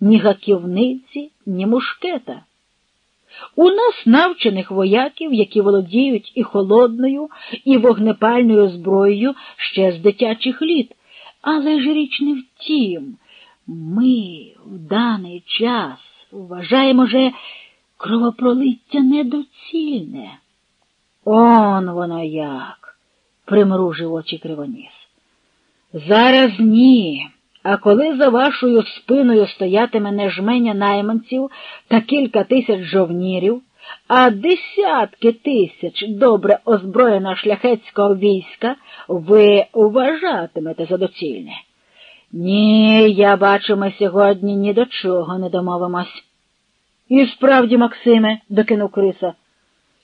ні гаківниці, ні мушкета. У нас навчених вояків, які володіють і холодною, і вогнепальною зброєю ще з дитячих літ. Але ж річ не в тім. Ми в даний час вважаємо же кровопролиття недоцільне. Он воно як, примружив очі кривоніс. Зараз ні. А коли за вашою спиною стоятиме не жменя найманців та кілька тисяч жовнірів, а десятки тисяч добре озброєного шляхетського війська, ви вважатимете за доцільне. Ні, я бачу, ми сьогодні ні до чого не домовимось. І справді, Максиме, докинув криса,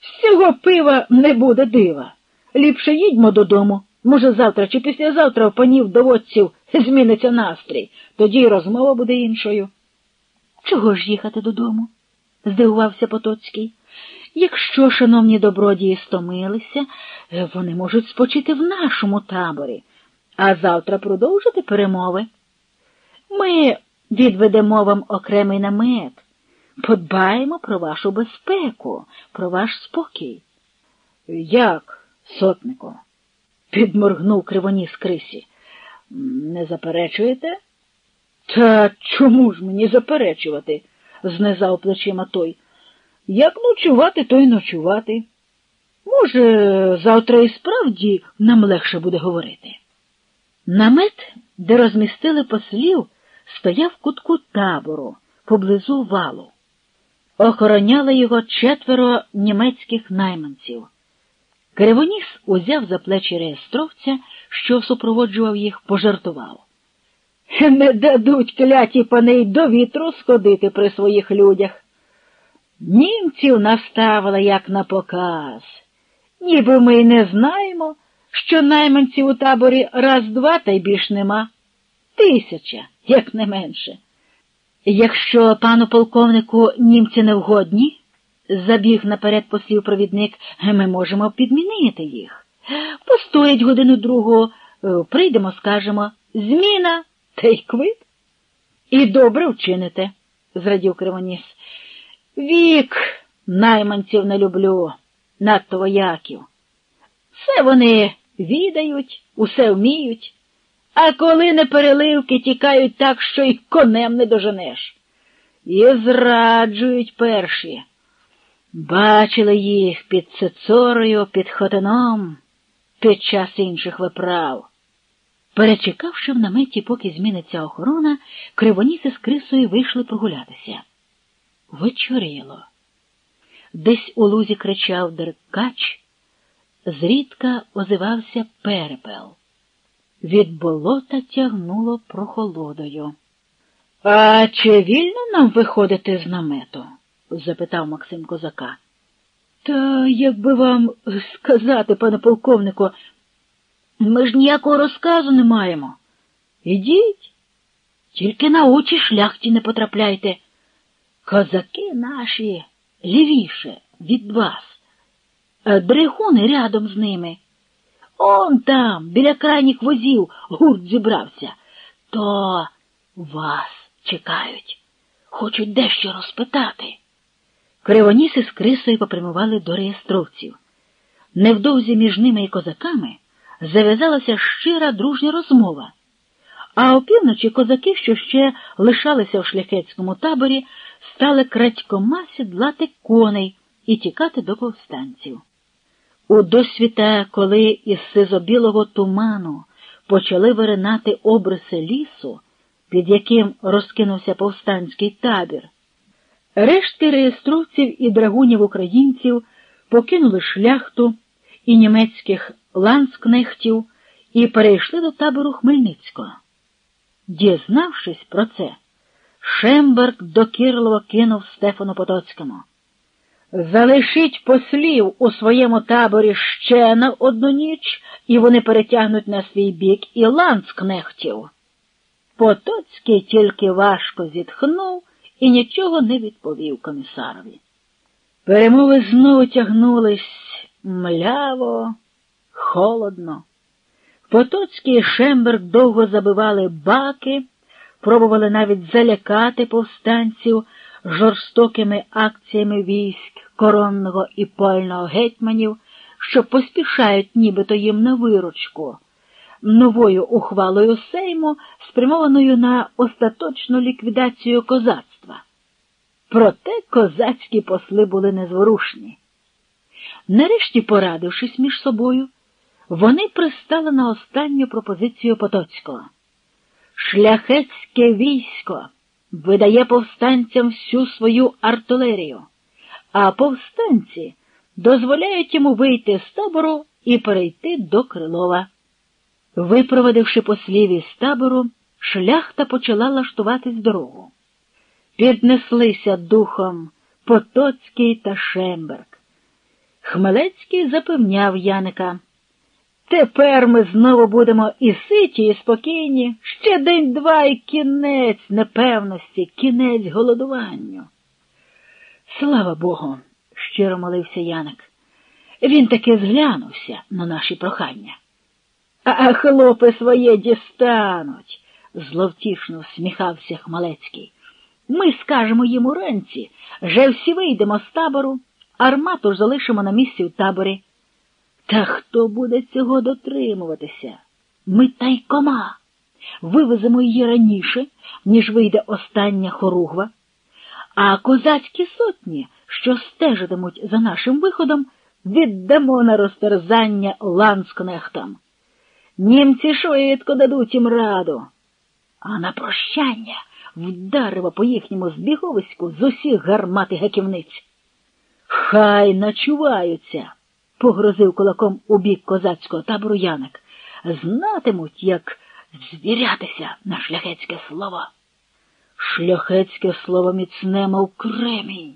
з цього пива не буде дива. Ліпше їдьмо додому. Може, завтра чи післязавтра панів доводців зміниться настрій, тоді й розмова буде іншою. Чого ж їхати додому? здивувався Потоцький. Якщо, шановні добродії, стомилися, вони можуть спочити в нашому таборі, а завтра продовжити перемови. Ми відведемо вам окремий намет, подбаємо про вашу безпеку, про ваш спокій. Як, сотнику? підморгнув кривоніс крисі. Не заперечуєте? Та чому ж мені заперечувати? знизав плечима той. Як ночувати, то й ночувати. Може, завтра і справді нам легше буде говорити. Намет, де розмістили послів, стояв в кутку табору поблизу валу. Охороняли його четверо німецьких найманців. Кривоніс узяв за плечі реєстровця, що супроводжував їх, пожартував. Не дадуть кляті пани до вітру сходити при своїх людях. Німців наставили як на показ, ніби ми й не знаємо, що найманців у таборі раз-два та й більш нема. Тисяча, як не менше. Якщо пану полковнику німці не вгодні, забіг наперед послів провідник, ми можемо підмінити їх. Постоять годину другу, е, прийдемо, скажемо, зміна та й квит. І добре вчините, зрадів Кривоніс. Вік найманців не люблю, надто вояків. Все вони відають, усе вміють, а коли не тікають так, що й конем не доженеш. І зраджують перші. Бачили їх під Цицорою, під Хотином, під час інших виправ. Перечекавши в наметі, поки зміниться охорона, кривоніси з крисою вийшли прогулятися. Вечоріло. Десь у лузі кричав деркач, зрідка озивався перепел. Від болота тягнуло прохолодою. А чи вільно нам виходити з намету? Запитав Максим козака. Та як би вам сказати, пане полковнику, ми ж ніякого розказу не маємо. Ідіть, тільки на очі шляхті не потрапляйте. Козаки наші лівіше від вас, дригуни рядом з ними. Он там, біля крайніх возів, гурт зібрався, то вас чекають, хочуть дещо розпитати. Кривоніси з крисою попрямували до реєстровців. Невдовзі між ними і козаками зав'язалася щира дружня розмова, а опівночі козаки, що ще лишалися в шляхетському таборі, стали крадькома сідлати коней і тікати до повстанців. У досвіта, коли із сизобілого туману почали виринати обриси лісу, під яким розкинувся повстанський табір, рештки реєстровців і драгунів українців покинули шляхту і німецьких ланскнехтів і перейшли до табору Хмельницького. Дізнавшись про це, Шемберг докірливо кинув Стефану Потоцькому. Залишіть послів у своєму таборі ще на одну ніч, і вони перетягнуть на свій бік і ланскнехтів. Потоцький тільки важко зітхнув і нічого не відповів комісарові. Перемови знову тягнулись мляво, холодно. Потоцький і Шемберг довго забивали баки, пробували навіть залякати повстанців жорстокими акціями військ коронного і польного гетьманів, що поспішають нібито їм на виручку, новою ухвалою Сейму, спрямованою на остаточну ліквідацію козацтва. Проте козацькі посли були незворушні. Нарешті, порадившись між собою, вони пристали на останню пропозицію Потоцького. Шляхетське військо видає повстанцям всю свою артилерію, а повстанці дозволяють йому вийти з табору і перейти до Крилова. Випровадивши послів із табору, шляхта почала лаштуватись дорогу. Піднеслися духом Потоцький та Шемберг. Хмелецький запевняв Яника. Тепер ми знову будемо і ситі, і спокійні. Ще день-два і кінець непевності, кінець голодуванню. Слава Богу, щиро молився Яник. Він таки зглянувся на наші прохання. А хлопи своє дістануть, зловтішно всміхався Хмалецький. Ми скажемо їм уранці, вже всі вийдемо з табору, армату ж залишимо на місці в таборі. Та хто буде цього дотримуватися? Ми тайкома. Вивеземо її раніше, ніж вийде остання хоругва, а козацькі сотні, що стежитимуть за нашим виходом, віддамо на розтерзання ланскнехтам. Німці швидко дадуть їм раду, а на прощання вдаримо по їхньому збіговиську з усіх гармат і гаківниць. Хай начуваються погрозив кулаком у бік козацького табору Яник. Знатимуть, як звірятися на шляхетське слово. Шляхетське слово міцне, мов кремінь.